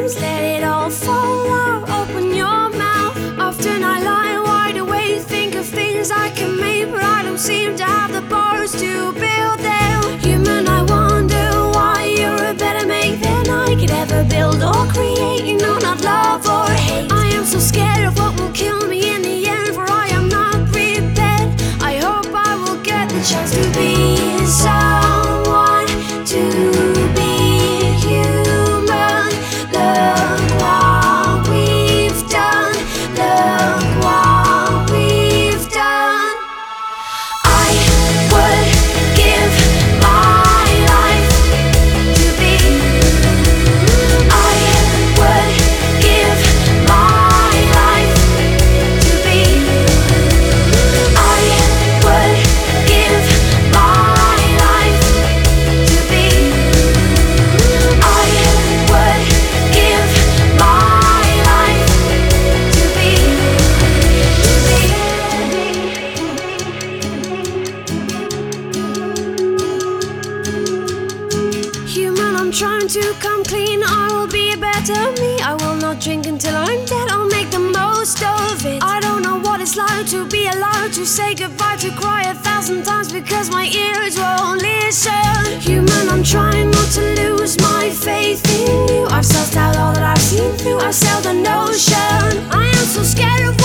seams, let it all fall out. Open your mouth. Often I lie wide awake, think of things I can make, but I don't seem to have the bars to build them. Human, I wonder why you're a better make than I could ever build or create. You know, not love or hate. I am so scared of what will kill me in the end, for I am not prepared. I hope I will get the chance to be I'm trying to come clean. I will be a better me. I will not drink until I'm dead. I'll make the most of it. I don't know what it's like to be allowed to say goodbye, to cry a thousand times because my ears won't listen. Human, I'm trying not to lose my faith in you. I've sussed out all that I've seen through. I've sailed the ocean. I am so scared of